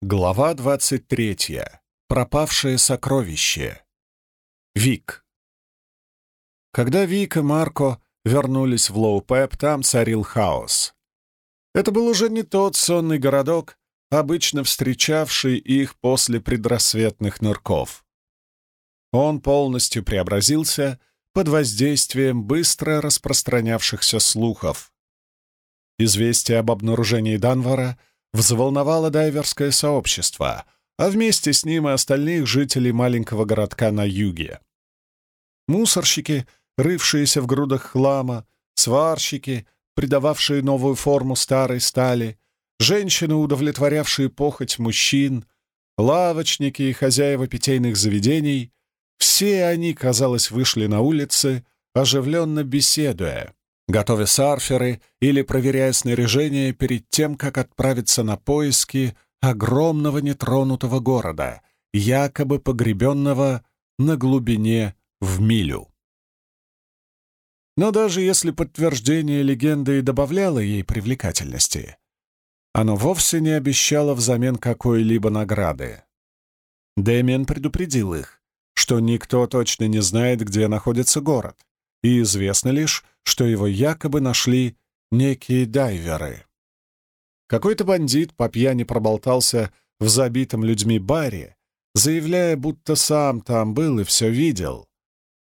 Глава 23. Пропавшее сокровище. Вик. Когда Вик и Марко вернулись в Лоу-Пеп, там царил хаос. Это был уже не тот сонный городок, обычно встречавший их после предрассветных нырков. Он полностью преобразился под воздействием быстро распространявшихся слухов. Известие об обнаружении Данвара — взволновало дайверское сообщество, а вместе с ним и остальных жителей маленького городка на юге. Мусорщики, рывшиеся в грудах хлама, сварщики, придававшие новую форму старой стали, женщины, удовлетворявшие похоть мужчин, лавочники и хозяева питейных заведений — все они, казалось, вышли на улицы, оживленно беседуя, готовя сарферы или проверяя снаряжение перед тем, как отправиться на поиски огромного нетронутого города, якобы погребенного на глубине в милю. Но даже если подтверждение легенды и добавляло ей привлекательности, оно вовсе не обещало взамен какой-либо награды. Дэмиан предупредил их, что никто точно не знает, где находится город, и известно лишь, что его якобы нашли некие дайверы. Какой-то бандит по пьяни проболтался в забитом людьми баре, заявляя, будто сам там был и все видел.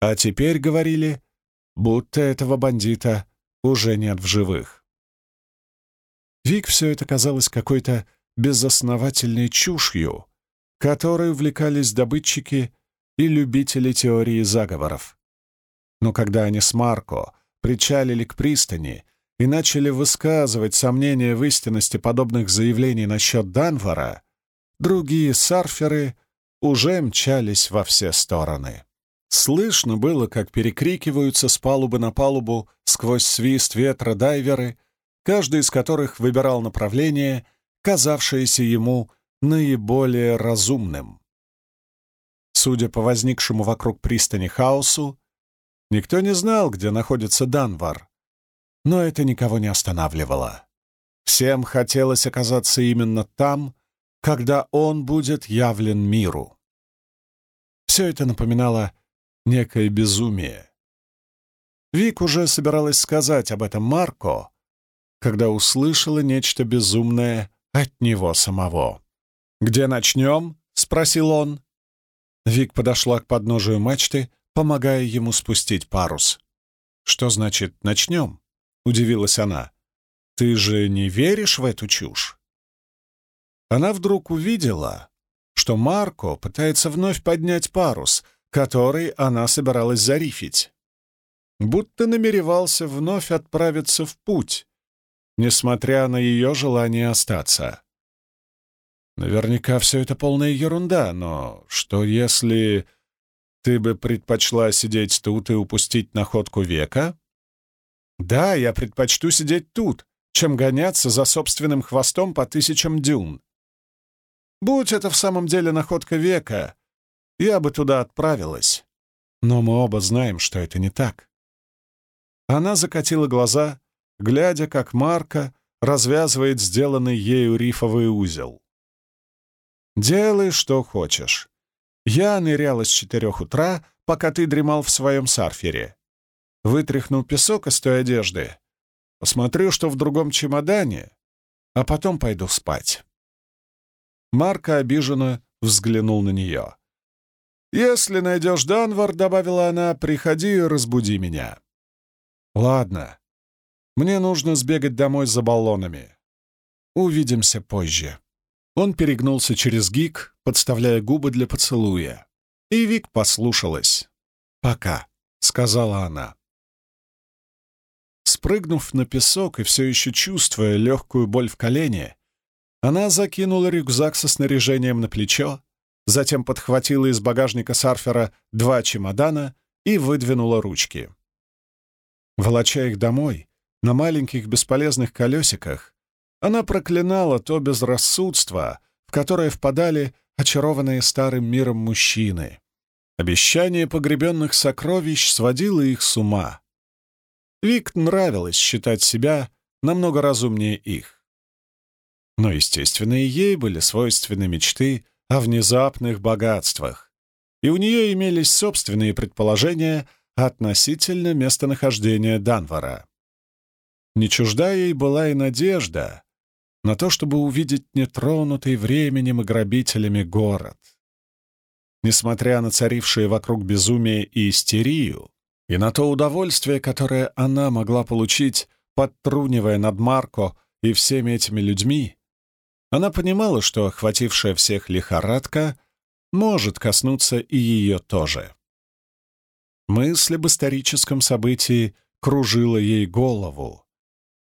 А теперь говорили, будто этого бандита уже нет в живых. Вик все это казалось какой-то безосновательной чушью, которой увлекались добытчики и любители теории заговоров. Но когда они с Марко причалили к пристани и начали высказывать сомнения в истинности подобных заявлений насчет Данвара, другие сарферы уже мчались во все стороны. Слышно было, как перекрикиваются с палубы на палубу сквозь свист ветра дайверы, каждый из которых выбирал направление, казавшееся ему наиболее разумным. Судя по возникшему вокруг пристани хаосу, Никто не знал, где находится Данвар. Но это никого не останавливало. Всем хотелось оказаться именно там, когда он будет явлен миру. Все это напоминало некое безумие. Вик уже собиралась сказать об этом Марко, когда услышала нечто безумное от него самого. «Где начнем?» — спросил он. Вик подошла к подножию мачты, помогая ему спустить парус. «Что значит «начнем»?» — удивилась она. «Ты же не веришь в эту чушь?» Она вдруг увидела, что Марко пытается вновь поднять парус, который она собиралась зарифить. Будто намеревался вновь отправиться в путь, несмотря на ее желание остаться. Наверняка все это полная ерунда, но что если... Ты бы предпочла сидеть тут и упустить находку века? Да, я предпочту сидеть тут, чем гоняться за собственным хвостом по тысячам дюн. Будь это в самом деле находка века, я бы туда отправилась. Но мы оба знаем, что это не так. Она закатила глаза, глядя, как Марка развязывает сделанный ею рифовый узел. «Делай, что хочешь. Я ныряла с четырех утра, пока ты дремал в своем сарфере. Вытряхну песок из той одежды, посмотрю, что в другом чемодане, а потом пойду спать. Марка обиженно взглянул на нее. «Если найдешь Данвар, — добавила она, — приходи и разбуди меня». «Ладно. Мне нужно сбегать домой за баллонами. Увидимся позже». Он перегнулся через гик, подставляя губы для поцелуя. И Вик послушалась. «Пока», — сказала она. Спрыгнув на песок и все еще чувствуя легкую боль в колене, она закинула рюкзак со снаряжением на плечо, затем подхватила из багажника сарфера два чемодана и выдвинула ручки. Волоча их домой, на маленьких бесполезных колесиках, она проклинала то безрассудство, в которое впадали очарованные старым миром мужчины. Обещание погребенных сокровищ сводило их с ума. Вик нравилось считать себя намного разумнее их. Но, естественно, и ей были свойственны мечты о внезапных богатствах, и у нее имелись собственные предположения относительно местонахождения Данвара. Не чужда ей была и надежда на то, чтобы увидеть нетронутый временем и грабителями город. Несмотря на царившие вокруг безумие и истерию, и на то удовольствие, которое она могла получить, подтрунивая над Марко и всеми этими людьми, она понимала, что охватившая всех лихорадка может коснуться и ее тоже. Мысль об историческом событии кружила ей голову,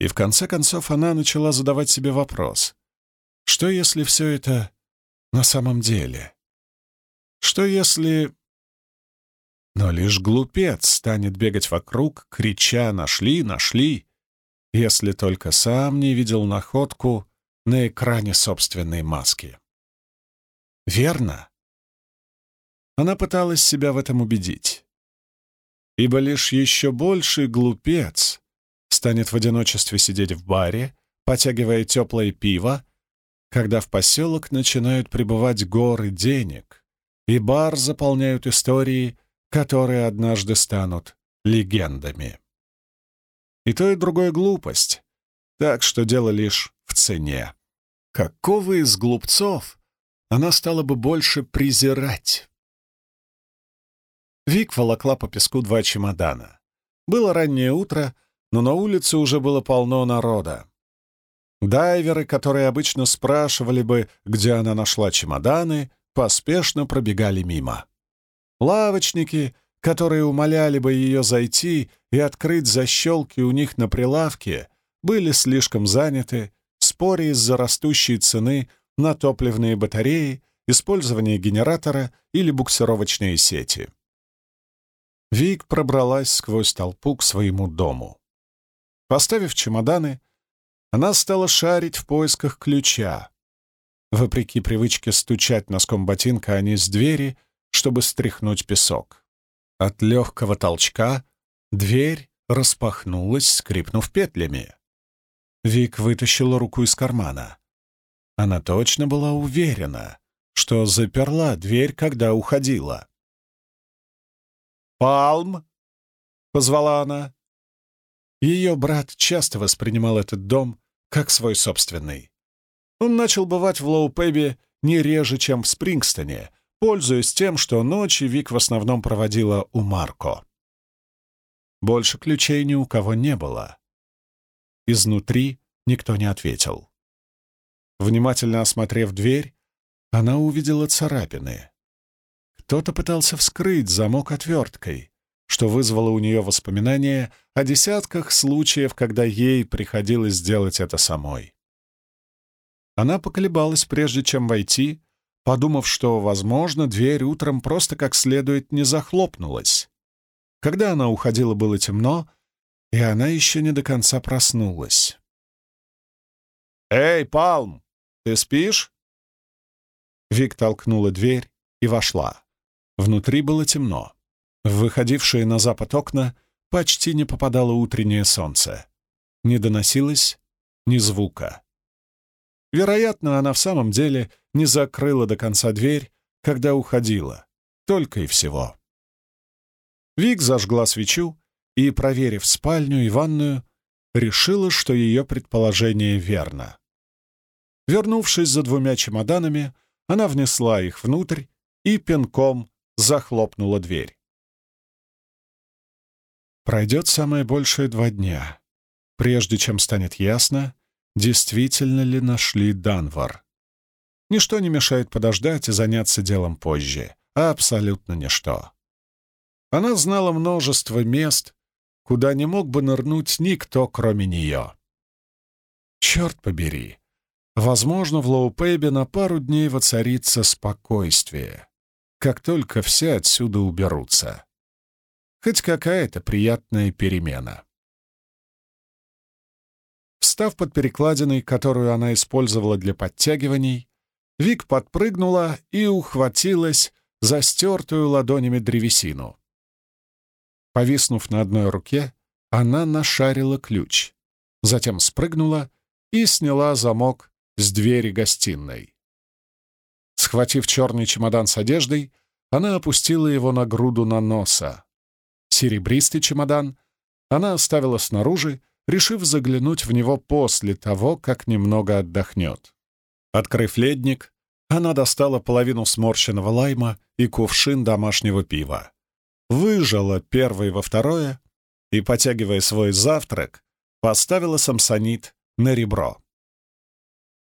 и в конце концов она начала задавать себе вопрос, что если все это на самом деле? Что если... Но лишь глупец станет бегать вокруг, крича «нашли, нашли», если только сам не видел находку на экране собственной маски. Верно? Она пыталась себя в этом убедить. Ибо лишь еще больший глупец станет в одиночестве сидеть в баре, потягивая теплое пиво, когда в поселок начинают прибывать горы денег, и бар заполняют истории, которые однажды станут легендами. И то, и другое глупость, так что дело лишь в цене. Какого из глупцов она стала бы больше презирать? Вик волокла по песку два чемодана. Было раннее утро, но на улице уже было полно народа. Дайверы, которые обычно спрашивали бы, где она нашла чемоданы, поспешно пробегали мимо. Лавочники, которые умоляли бы ее зайти и открыть защелки у них на прилавке, были слишком заняты, споря из-за растущей цены на топливные батареи, использование генератора или буксировочные сети. Вик пробралась сквозь толпу к своему дому. Поставив чемоданы, она стала шарить в поисках ключа. Вопреки привычке стучать носком ботинка, а не с двери, чтобы стряхнуть песок. От легкого толчка дверь распахнулась, скрипнув петлями. Вик вытащила руку из кармана. Она точно была уверена, что заперла дверь, когда уходила. «Палм!» — позвала она. Ее брат часто воспринимал этот дом как свой собственный. Он начал бывать в Лоу-Пэбе не реже, чем в Спрингстоне, пользуясь тем, что ночи Вик в основном проводила у Марко. Больше ключей ни у кого не было. Изнутри никто не ответил. Внимательно осмотрев дверь, она увидела царапины. Кто-то пытался вскрыть замок отверткой, что вызвало у нее воспоминания о десятках случаев, когда ей приходилось делать это самой. Она поколебалась, прежде чем войти, подумав, что, возможно, дверь утром просто как следует не захлопнулась. Когда она уходила, было темно, и она еще не до конца проснулась. «Эй, Палм, ты спишь?» Вик толкнула дверь и вошла. Внутри было темно. В выходившие на запад окна почти не попадало утреннее солнце. Не доносилось ни звука. Вероятно, она в самом деле не закрыла до конца дверь, когда уходила. Только и всего. Вик зажгла свечу и, проверив спальню и ванную, решила, что ее предположение верно. Вернувшись за двумя чемоданами, она внесла их внутрь и пинком захлопнула дверь. Пройдет самое большее два дня, прежде чем станет ясно, действительно ли нашли Данвар. Ничто не мешает подождать и заняться делом позже. Абсолютно ничто. Она знала множество мест, куда не мог бы нырнуть никто, кроме нее. Черт побери! Возможно, в Лоупейбе на пару дней воцарится спокойствие, как только все отсюда уберутся. Хоть какая-то приятная перемена. Встав под перекладиной, которую она использовала для подтягиваний, Вик подпрыгнула и ухватилась за стертую ладонями древесину. Повиснув на одной руке, она нашарила ключ, затем спрыгнула и сняла замок с двери гостиной. Схватив черный чемодан с одеждой, она опустила его на груду наноса. Серебристый чемодан она оставила снаружи, решив заглянуть в него после того, как немного отдохнет. Открыв ледник, она достала половину сморщенного лайма и кувшин домашнего пива. Выжала первый во второе и, потягивая свой завтрак, поставила самсонит на ребро.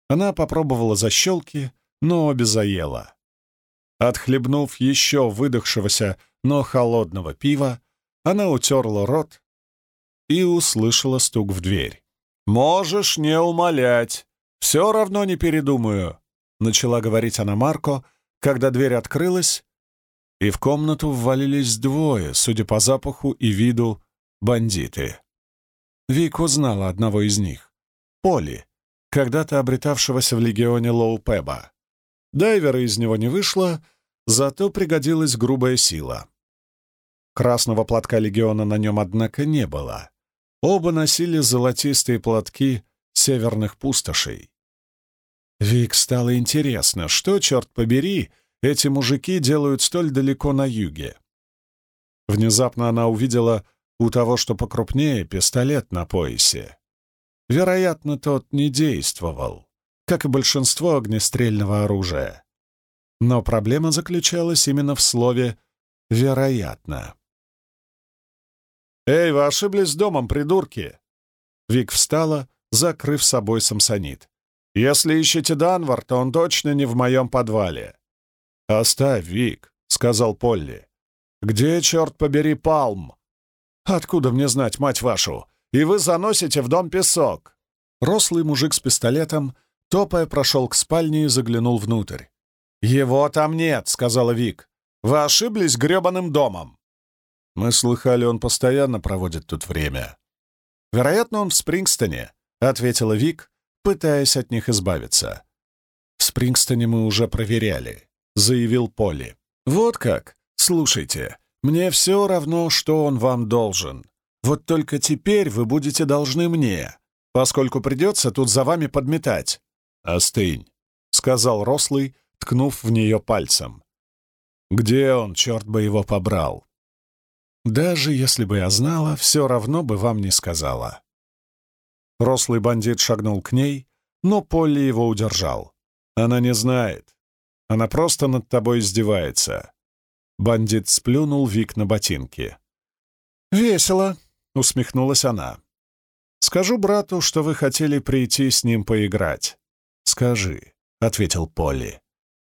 Она попробовала защелки, но обе заела. Отхлебнув еще выдохшегося, но холодного пива, она утерла рот и услышала стук в дверь. «Можешь не умолять, все равно не передумаю», — начала говорить она Марко, когда дверь открылась, и в комнату ввалились двое, судя по запаху и виду, бандиты. Вик узнала одного из них — Поли, когда-то обретавшегося в легионе Лоу-Пеба. Дайвера из него не вышло, зато пригодилась грубая сила. Красного платка легиона на нем, однако, не было. Оба носили золотистые платки северных пустошей. Вик стало интересно, что, черт побери, эти мужики делают столь далеко на юге. Внезапно она увидела у того, что покрупнее, пистолет на поясе. Вероятно, тот не действовал, как и большинство огнестрельного оружия. Но проблема заключалась именно в слове «вероятно». «Эй, вы ошиблись домом, придурки!» Вик встала, закрыв собой самсонит. «Если ищете Данвар, то он точно не в моем подвале». «Оставь, Вик», — сказал Полли. «Где, черт побери, Палм?» «Откуда мне знать, мать вашу? И вы заносите в дом песок!» Рослый мужик с пистолетом, топая, прошел к спальне и заглянул внутрь. «Его там нет», — сказала Вик. «Вы ошиблись гребаным домом». Мы слыхали, он постоянно проводит тут время. «Вероятно, он в Спрингстоне», — ответила Вик, пытаясь от них избавиться. «В Спрингстоне мы уже проверяли», — заявил Полли. «Вот как? Слушайте, мне все равно, что он вам должен. Вот только теперь вы будете должны мне, поскольку придется тут за вами подметать». «Остынь», — сказал Рослый, ткнув в нее пальцем. «Где он, черт бы его побрал?» «Даже если бы я знала, все равно бы вам не сказала». Рослый бандит шагнул к ней, но Полли его удержал. «Она не знает. Она просто над тобой издевается. Бандит сплюнул Вик на ботинки. «Весело», — усмехнулась она. «Скажу брату, что вы хотели прийти с ним поиграть». «Скажи», — ответил Полли.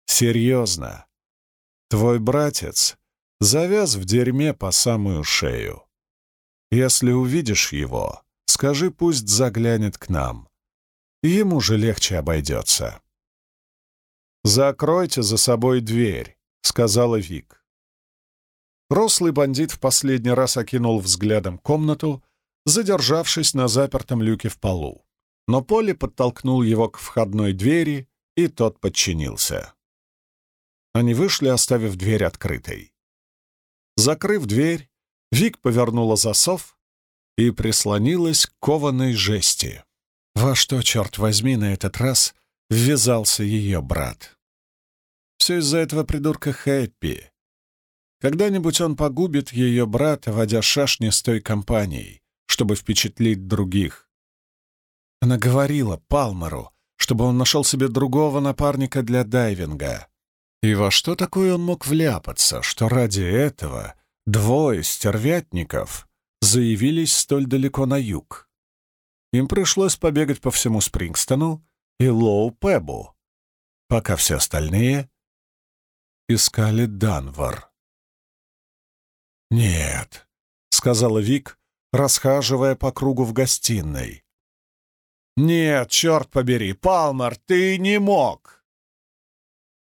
«Серьезно. Твой братец завяз в дерьме по самую шею. Если увидишь его, скажи, пусть заглянет к нам. Ему же легче обойдется». «Закройте за собой дверь», — сказала Вик. Рослый бандит в последний раз окинул взглядом комнату, задержавшись на запертом люке в полу. Но Полли подтолкнул его к входной двери, и тот подчинился. Они вышли, оставив дверь открытой. Закрыв дверь, Вик повернула засов и прислонилась к кованой жести. Во что, черт возьми, на этот раз ввязался ее брат? Все из-за этого придурка Хэппи. Когда-нибудь он погубит ее брата, водя шашни с той компанией, чтобы впечатлить других. Она говорила Палмеру, чтобы он нашел себе другого напарника для дайвинга. И во что такое он мог вляпаться, что ради этого двое стервятников заявились столь далеко на юг? Им пришлось побегать по всему Спрингстону и Лоу-Пебу, пока все остальные искали Данвар. «Нет», — сказала Вик, расхаживая по кругу в гостиной. «Нет, черт побери, Палмер, ты не мог!»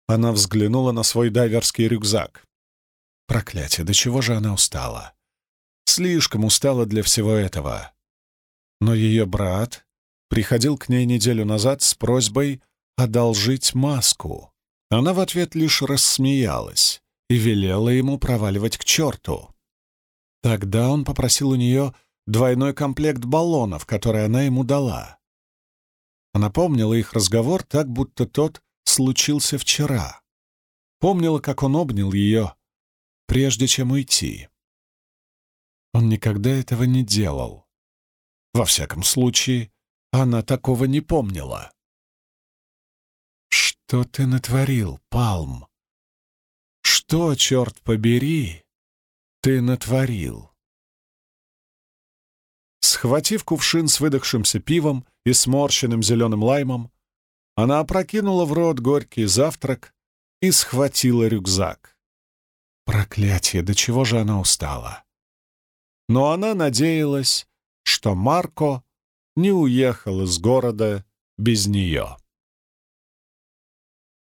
Она взглянула на свой дайверский рюкзак. Проклятие, до чего же она устала? Слишком устала для всего этого. Но ее брат приходил к ней неделю назад с просьбой одолжить маску. Она в ответ лишь рассмеялась и велела ему проваливать к черту. Тогда он попросил у нее двойной комплект баллонов, который она ему дала. Она помнила их разговор так, будто тот случился вчера. Помнила, как он обнял ее, прежде чем уйти. Он никогда этого не делал. Во всяком случае, она такого не помнила. «Что ты натворил, Палм? Что, черт побери, ты натворил?» Схватив кувшин с выдохшимся пивом и сморщенным зеленым лаймом, она опрокинула в рот горький завтрак и схватила рюкзак. Проклятие, до чего же она устала! Но она надеялась, что Марко не уехал из города без нее.